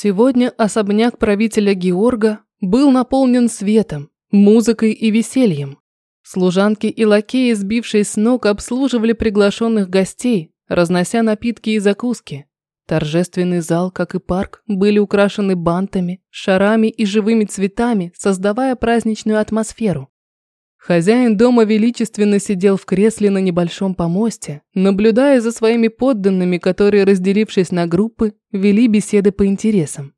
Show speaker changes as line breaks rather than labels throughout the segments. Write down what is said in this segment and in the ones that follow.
Сегодня особняк правителя Георга был наполнен светом, музыкой и весельем. Служанки и лакеи, сбившись с ног, обслуживали приглашенных гостей, разнося напитки и закуски. Торжественный зал, как и парк, были украшены бантами, шарами и живыми цветами, создавая праздничную атмосферу. Хозяин дома величественно сидел в кресле на небольшом помосте, наблюдая за своими подданными, которые, разделившись на группы, вели беседы по интересам.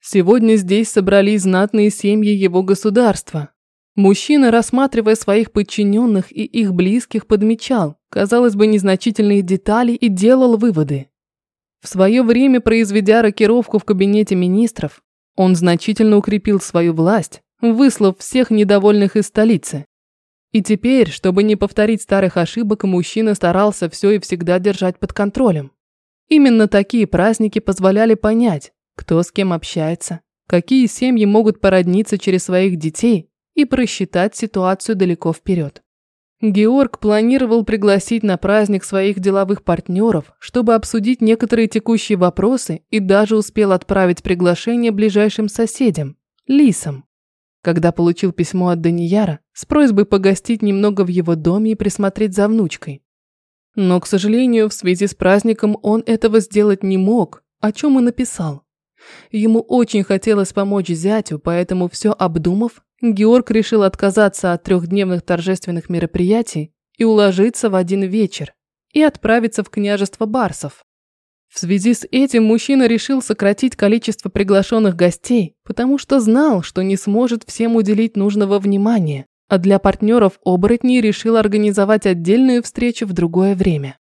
Сегодня здесь собрались знатные семьи его государства. Мужчина, рассматривая своих подчиненных и их близких, подмечал, казалось бы, незначительные детали и делал выводы. В свое время, произведя рокировку в кабинете министров, он значительно укрепил свою власть, выслав всех недовольных из столицы. И теперь, чтобы не повторить старых ошибок, мужчина старался все и всегда держать под контролем. Именно такие праздники позволяли понять, кто с кем общается, какие семьи могут породниться через своих детей и просчитать ситуацию далеко вперед. Георг планировал пригласить на праздник своих деловых партнеров, чтобы обсудить некоторые текущие вопросы и даже успел отправить приглашение ближайшим соседям – Лисам. Когда получил письмо от Данияра с просьбой погостить немного в его доме и присмотреть за внучкой. Но, к сожалению, в связи с праздником он этого сделать не мог, о чем и написал. Ему очень хотелось помочь зятю, поэтому все обдумав, Георг решил отказаться от трехдневных торжественных мероприятий и уложиться в один вечер и отправиться в княжество Барсов. В связи с этим мужчина решил сократить количество приглашенных гостей, потому что знал, что не сможет всем уделить нужного внимания, а для партнеров оборотней решил организовать отдельную встречу в другое время.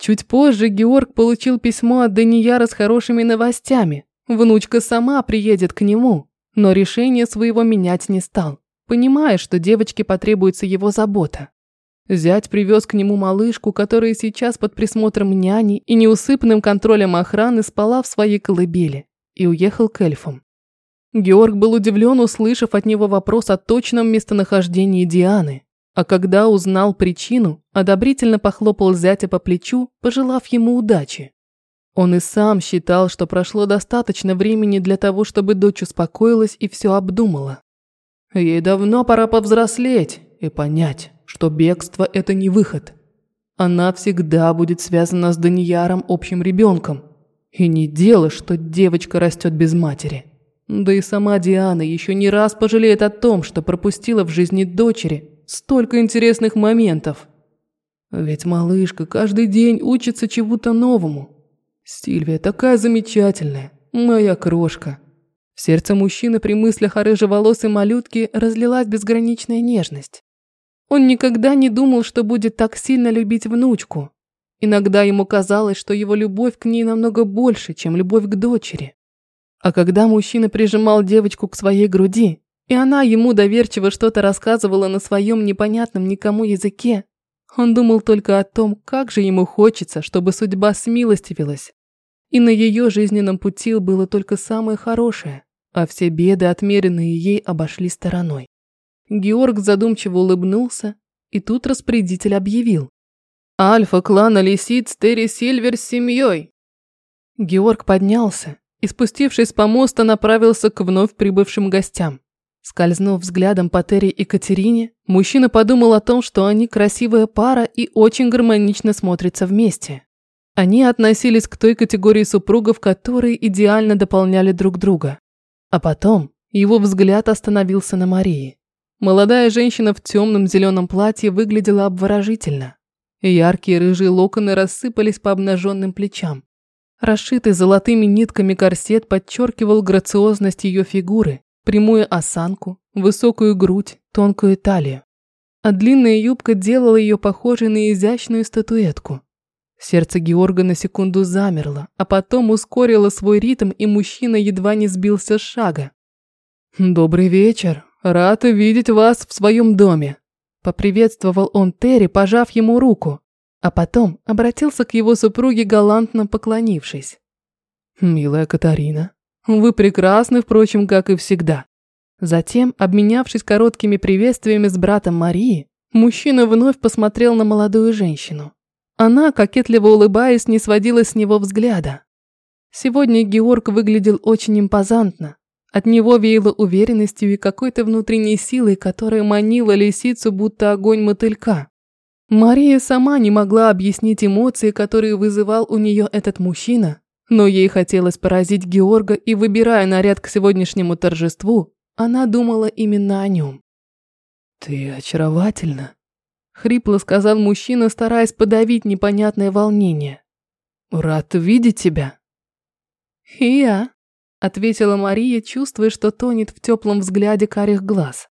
Чуть позже Георг получил письмо от Данияра с хорошими новостями. Внучка сама приедет к нему, но решение своего менять не стал, понимая, что девочке потребуется его забота. Зять привез к нему малышку, которая сейчас под присмотром няни и неусыпным контролем охраны спала в своей колыбели, и уехал к эльфам. Георг был удивлен, услышав от него вопрос о точном местонахождении Дианы, а когда узнал причину, одобрительно похлопал зятя по плечу, пожелав ему удачи. Он и сам считал, что прошло достаточно времени для того, чтобы дочь успокоилась и все обдумала. Ей давно пора повзрослеть и понять, что бегство – это не выход. Она всегда будет связана с Данияром общим ребенком. И не дело, что девочка растет без матери. Да и сама Диана еще не раз пожалеет о том, что пропустила в жизни дочери столько интересных моментов. Ведь малышка каждый день учится чему-то новому, Сильвия такая замечательная, моя крошка. В сердце мужчины при мыслях о рыжеволосой малютке разлилась безграничная нежность. Он никогда не думал, что будет так сильно любить внучку. Иногда ему казалось, что его любовь к ней намного больше, чем любовь к дочери. А когда мужчина прижимал девочку к своей груди, и она ему доверчиво что-то рассказывала на своем непонятном никому языке, он думал только о том, как же ему хочется, чтобы судьба смилостивилась и на ее жизненном пути было только самое хорошее, а все беды, отмеренные ей, обошли стороной. Георг задумчиво улыбнулся, и тут распорядитель объявил. «Альфа клана лисиц Терри Сильвер с семьей!» Георг поднялся и, спустившись с помоста, направился к вновь прибывшим гостям. Скользнув взглядом по Терри и Катерине, мужчина подумал о том, что они красивая пара и очень гармонично смотрятся вместе. Они относились к той категории супругов, которые идеально дополняли друг друга. А потом его взгляд остановился на Марии. Молодая женщина в темном зеленом платье выглядела обворожительно. Яркие рыжие локоны рассыпались по обнаженным плечам. Расшитый золотыми нитками корсет подчеркивал грациозность ее фигуры, прямую осанку, высокую грудь, тонкую талию. А длинная юбка делала ее похожей на изящную статуэтку. Сердце Георга на секунду замерло, а потом ускорило свой ритм, и мужчина едва не сбился с шага. «Добрый вечер. Рад видеть вас в своем доме», – поприветствовал он Терри, пожав ему руку, а потом обратился к его супруге, галантно поклонившись. «Милая Катарина, вы прекрасны, впрочем, как и всегда». Затем, обменявшись короткими приветствиями с братом Марии, мужчина вновь посмотрел на молодую женщину. Она, кокетливо улыбаясь, не сводила с него взгляда. Сегодня Георг выглядел очень импозантно. От него веяло уверенностью и какой-то внутренней силой, которая манила лисицу, будто огонь мотылька. Мария сама не могла объяснить эмоции, которые вызывал у нее этот мужчина, но ей хотелось поразить Георга, и выбирая наряд к сегодняшнему торжеству, она думала именно о нем. «Ты очаровательна», – хрипло сказал мужчина, стараясь подавить непонятное волнение. «Рад видеть тебя». «И я», – ответила Мария, чувствуя, что тонет в теплом взгляде карих глаз.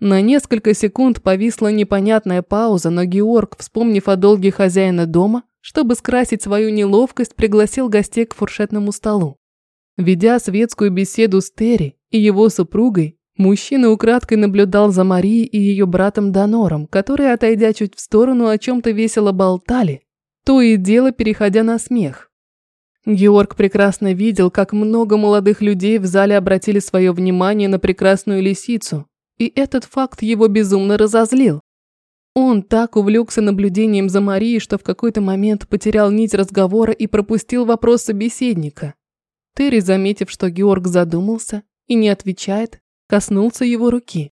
На несколько секунд повисла непонятная пауза, но Георг, вспомнив о долге хозяина дома, чтобы скрасить свою неловкость, пригласил гостей к фуршетному столу. Ведя светскую беседу с Терри и его супругой, мужчина украдкой наблюдал за Марией и ее братом Донором, которые, отойдя чуть в сторону, о чем-то весело болтали, то и дело переходя на смех. Георг прекрасно видел, как много молодых людей в зале обратили свое внимание на прекрасную лисицу, и этот факт его безумно разозлил. Он так увлекся наблюдением за Марией, что в какой-то момент потерял нить разговора и пропустил вопрос собеседника. Терри, заметив, что Георг задумался и не отвечает, коснулся его руки.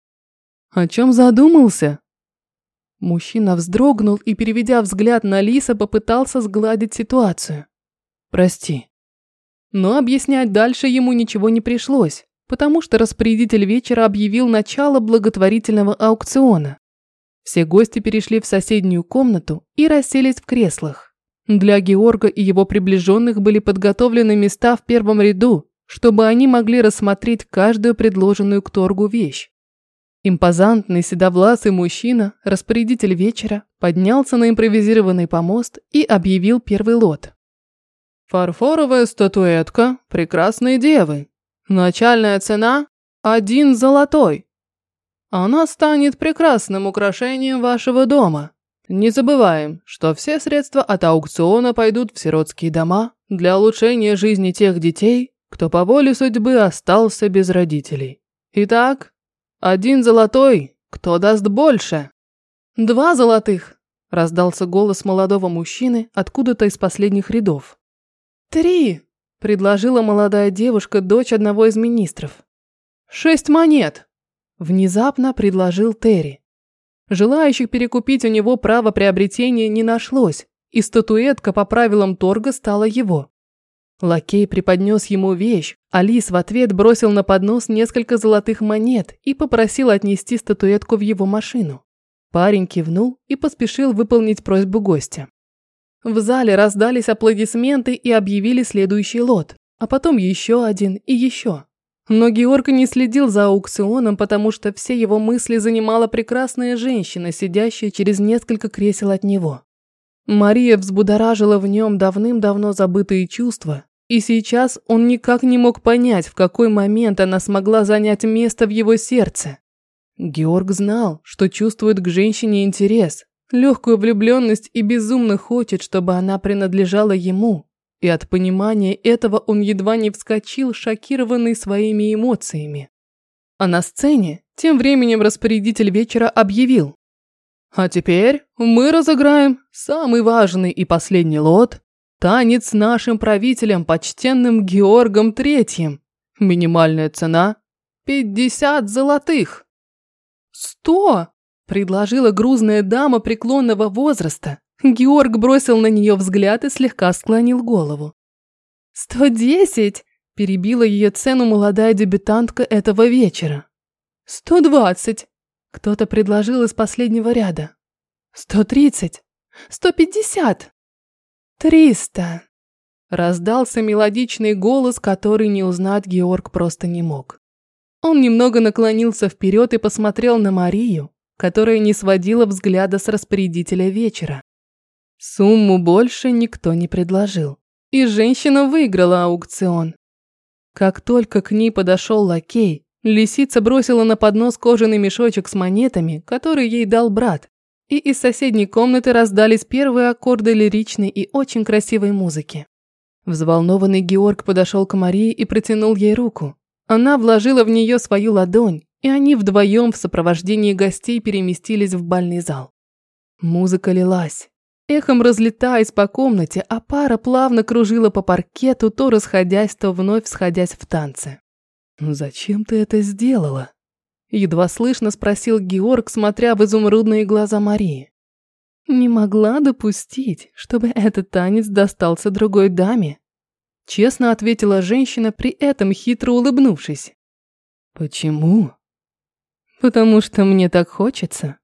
«О чем задумался?» Мужчина вздрогнул и, переведя взгляд на Лиса, попытался сгладить ситуацию. «Прости». Но объяснять дальше ему ничего не пришлось потому что распорядитель вечера объявил начало благотворительного аукциона. Все гости перешли в соседнюю комнату и расселись в креслах. Для Георга и его приближенных были подготовлены места в первом ряду, чтобы они могли рассмотреть каждую предложенную к торгу вещь. Импозантный седовласый мужчина, распорядитель вечера, поднялся на импровизированный помост и объявил первый лот. «Фарфоровая статуэтка прекрасной девы, Начальная цена – один золотой. Она станет прекрасным украшением вашего дома. Не забываем, что все средства от аукциона пойдут в сиротские дома для улучшения жизни тех детей, кто по воле судьбы остался без родителей. Итак, один золотой, кто даст больше? Два золотых, раздался голос молодого мужчины откуда-то из последних рядов. Три, предложила молодая девушка, дочь одного из министров. «Шесть монет!» – внезапно предложил Терри. Желающих перекупить у него право приобретения не нашлось, и статуэтка по правилам торга стала его. Лакей преподнес ему вещь, Алис в ответ бросил на поднос несколько золотых монет и попросил отнести статуэтку в его машину. Парень кивнул и поспешил выполнить просьбу гостя. В зале раздались аплодисменты и объявили следующий лот, а потом еще один и еще. Но Георг не следил за аукционом, потому что все его мысли занимала прекрасная женщина, сидящая через несколько кресел от него. Мария взбудоражила в нем давным-давно забытые чувства, и сейчас он никак не мог понять, в какой момент она смогла занять место в его сердце. Георг знал, что чувствует к женщине интерес, легкую влюбленность и безумно хочет, чтобы она принадлежала ему. И от понимания этого он едва не вскочил, шокированный своими эмоциями. А на сцене тем временем распорядитель вечера объявил. А теперь мы разыграем самый важный и последний лот – танец с нашим правителем, почтенным Георгом Третьим. Минимальная цена – 50 золотых. «Сто!» Предложила грузная дама преклонного возраста. Георг бросил на нее взгляд и слегка склонил голову. «Сто десять!» – перебила ее цену молодая дебютантка этого вечера. «Сто двадцать!» – кто-то предложил из последнего ряда. «Сто тридцать! Сто пятьдесят! Триста!» Раздался мелодичный голос, который не узнать Георг просто не мог. Он немного наклонился вперед и посмотрел на Марию, которая не сводила взгляда с распорядителя вечера. Сумму больше никто не предложил, и женщина выиграла аукцион. Как только к ней подошел лакей, лисица бросила на поднос кожаный мешочек с монетами, который ей дал брат, и из соседней комнаты раздались первые аккорды лиричной и очень красивой музыки. Взволнованный Георг подошел к Марии и протянул ей руку. Она вложила в нее свою ладонь, и они вдвоем в сопровождении гостей переместились в бальный зал. Музыка лилась. эхом разлетаясь по комнате, а пара плавно кружила по паркету, то расходясь, то вновь сходясь в танце. «Зачем ты это сделала?» Едва слышно спросил Георг, смотря в изумрудные глаза Марии. «Не могла допустить, чтобы этот танец достался другой даме», честно ответила женщина, при этом хитро улыбнувшись. «Почему?» «Потому что мне так хочется»,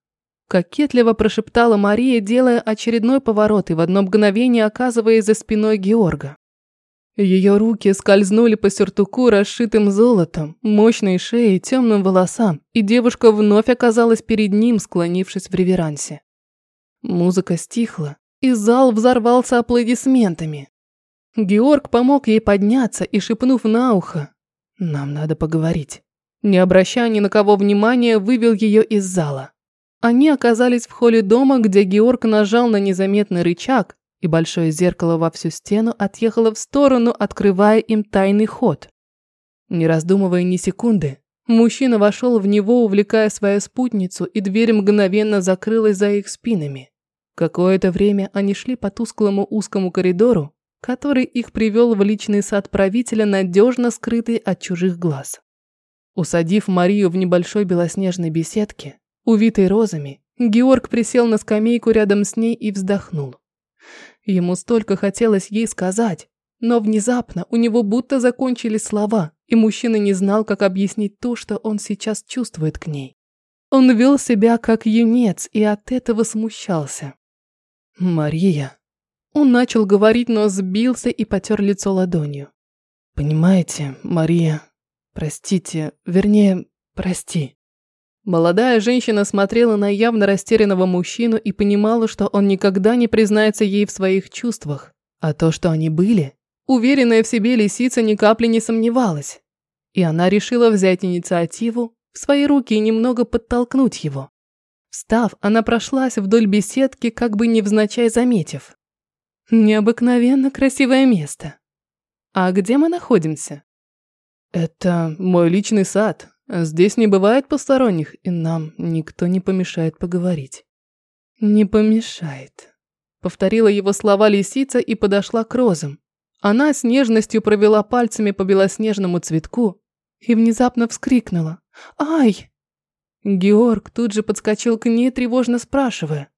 Кокетливо прошептала Мария, делая очередной поворот и в одно мгновение оказываясь за спиной Георга. Ее руки скользнули по сюртуку, расшитым золотом, мощной шее, темным волосам, и девушка вновь оказалась перед ним, склонившись в реверансе. Музыка стихла, и зал взорвался аплодисментами. Георг помог ей подняться и, шепнув на ухо, «Нам надо поговорить», не обращая ни на кого внимания, вывел ее из зала. Они оказались в холле дома, где Георг нажал на незаметный рычаг, и большое зеркало во всю стену отъехало в сторону, открывая им тайный ход. Не раздумывая ни секунды, мужчина вошел в него, увлекая свою спутницу, и дверь мгновенно закрылась за их спинами. Какое-то время они шли по тусклому узкому коридору, который их привел в личный сад правителя, надежно скрытый от чужих глаз. Усадив Марию в небольшой белоснежной беседке, Увитый розами, Георг присел на скамейку рядом с ней и вздохнул. Ему столько хотелось ей сказать, но внезапно у него будто закончились слова, и мужчина не знал, как объяснить то, что он сейчас чувствует к ней. Он вел себя как юнец и от этого смущался. «Мария». Он начал говорить, но сбился и потер лицо ладонью. «Понимаете, Мария, простите, вернее, прости. Молодая женщина смотрела на явно растерянного мужчину и понимала, что он никогда не признается ей в своих чувствах. А то, что они были, уверенная в себе лисица ни капли не сомневалась. И она решила взять инициативу в свои руки и немного подтолкнуть его. Встав, она прошлась вдоль беседки, как бы невзначай заметив. Необыкновенно красивое место. А где мы находимся? Это мой личный сад, Здесь не бывает посторонних, и нам никто не помешает поговорить. Не помешает. Повторила его слова лисица и подошла к розам. Она с нежностью провела пальцами по белоснежному цветку и внезапно вскрикнула. «Ай!» Георг тут же подскочил к ней, тревожно спрашивая.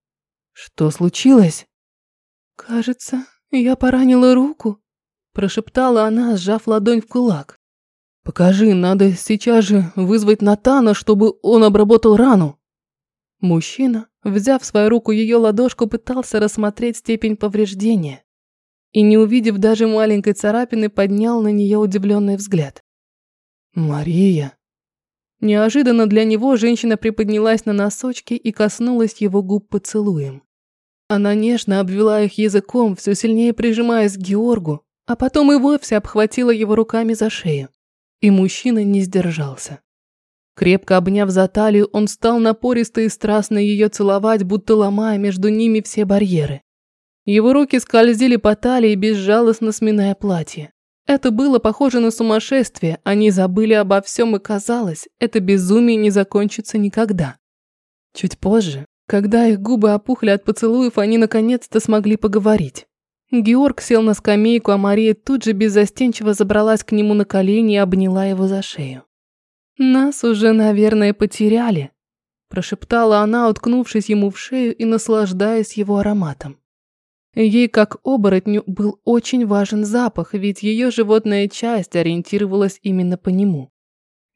«Что случилось?» «Кажется, я поранила руку», прошептала она, сжав ладонь в кулак. «Покажи, надо сейчас же вызвать Натана, чтобы он обработал рану». Мужчина, взяв в свою руку ее ладошку, пытался рассмотреть степень повреждения и, не увидев даже маленькой царапины, поднял на нее удивленный взгляд. «Мария!» Неожиданно для него женщина приподнялась на носочки и коснулась его губ поцелуем. Она нежно обвела их языком, все сильнее прижимаясь к Георгу, а потом и вовсе обхватила его руками за шею. И мужчина не сдержался. Крепко обняв за талию, он стал напористо и страстно ее целовать, будто ломая между ними все барьеры. Его руки скользили по талии, безжалостно сминая платье. Это было похоже на сумасшествие, они забыли обо всем и казалось, это безумие не закончится никогда. Чуть позже, когда их губы опухли от поцелуев, они наконец-то смогли поговорить. Георг сел на скамейку, а Мария тут же беззастенчиво забралась к нему на колени и обняла его за шею. «Нас уже, наверное, потеряли», – прошептала она, уткнувшись ему в шею и наслаждаясь его ароматом. Ей, как оборотню, был очень важен запах, ведь ее животная часть ориентировалась именно по нему.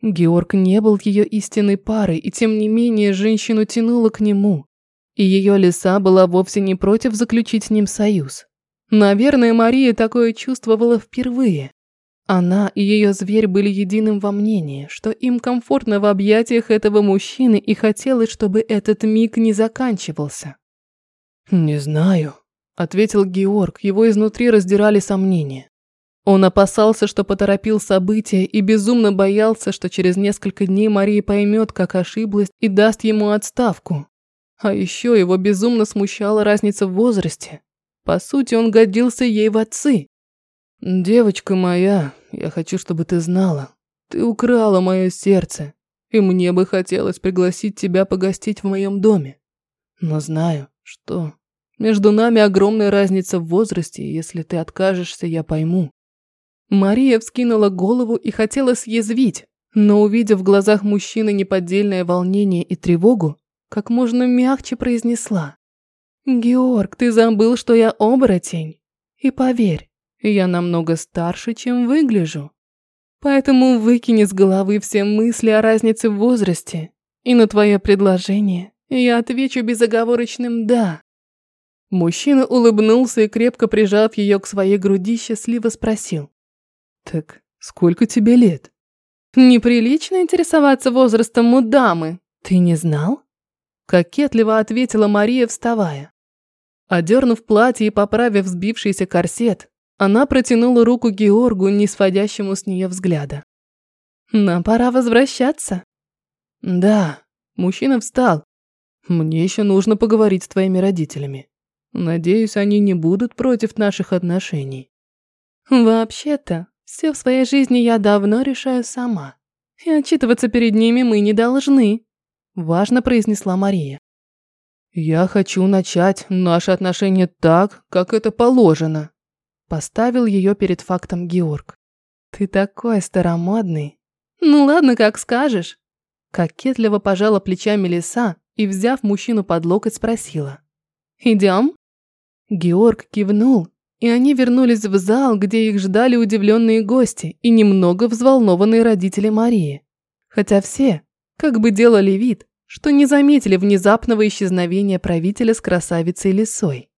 Георг не был ее истинной парой, и тем не менее женщину тянуло к нему, и ее лиса была вовсе не против заключить с ним союз. Наверное, Мария такое чувствовала впервые. Она и ее зверь были единым во мнении, что им комфортно в объятиях этого мужчины и хотелось, чтобы этот миг не заканчивался. «Не знаю», – ответил Георг, его изнутри раздирали сомнения. Он опасался, что поторопил события и безумно боялся, что через несколько дней Мария поймет, как ошиблась и даст ему отставку. А еще его безумно смущала разница в возрасте. По сути, он годился ей в отцы. «Девочка моя, я хочу, чтобы ты знала. Ты украла мое сердце, и мне бы хотелось пригласить тебя погостить в моем доме. Но знаю, что Между нами огромная разница в возрасте, и если ты откажешься, я пойму». Мария вскинула голову и хотела съязвить, но, увидев в глазах мужчины неподдельное волнение и тревогу, как можно мягче произнесла. «Георг, ты забыл, что я оборотень. И поверь, я намного старше, чем выгляжу. Поэтому выкини с головы все мысли о разнице в возрасте, и на твое предложение я отвечу безоговорочным «да». Мужчина улыбнулся и, крепко прижав ее к своей груди, счастливо спросил. «Так сколько тебе лет?» «Неприлично интересоваться возрастом у дамы. Ты не знал?» Кокетливо ответила Мария, вставая. Одернув платье и поправив сбившийся корсет, она протянула руку Георгу, не сводящему с нее взгляда. «Нам пора возвращаться». «Да». Мужчина встал. «Мне еще нужно поговорить с твоими родителями. Надеюсь, они не будут против наших отношений». «Вообще-то, все в своей жизни я давно решаю сама. И отчитываться перед ними мы не должны», – важно произнесла Мария. «Я хочу начать наши отношения так, как это положено», – поставил ее перед фактом Георг. «Ты такой старомодный». «Ну ладно, как скажешь». Кокетливо пожала плечами лиса и, взяв мужчину под локоть, спросила. «Идем?» Георг кивнул, и они вернулись в зал, где их ждали удивленные гости и немного взволнованные родители Марии. Хотя все, как бы делали вид, что не заметили внезапного исчезновения правителя с красавицей лисой.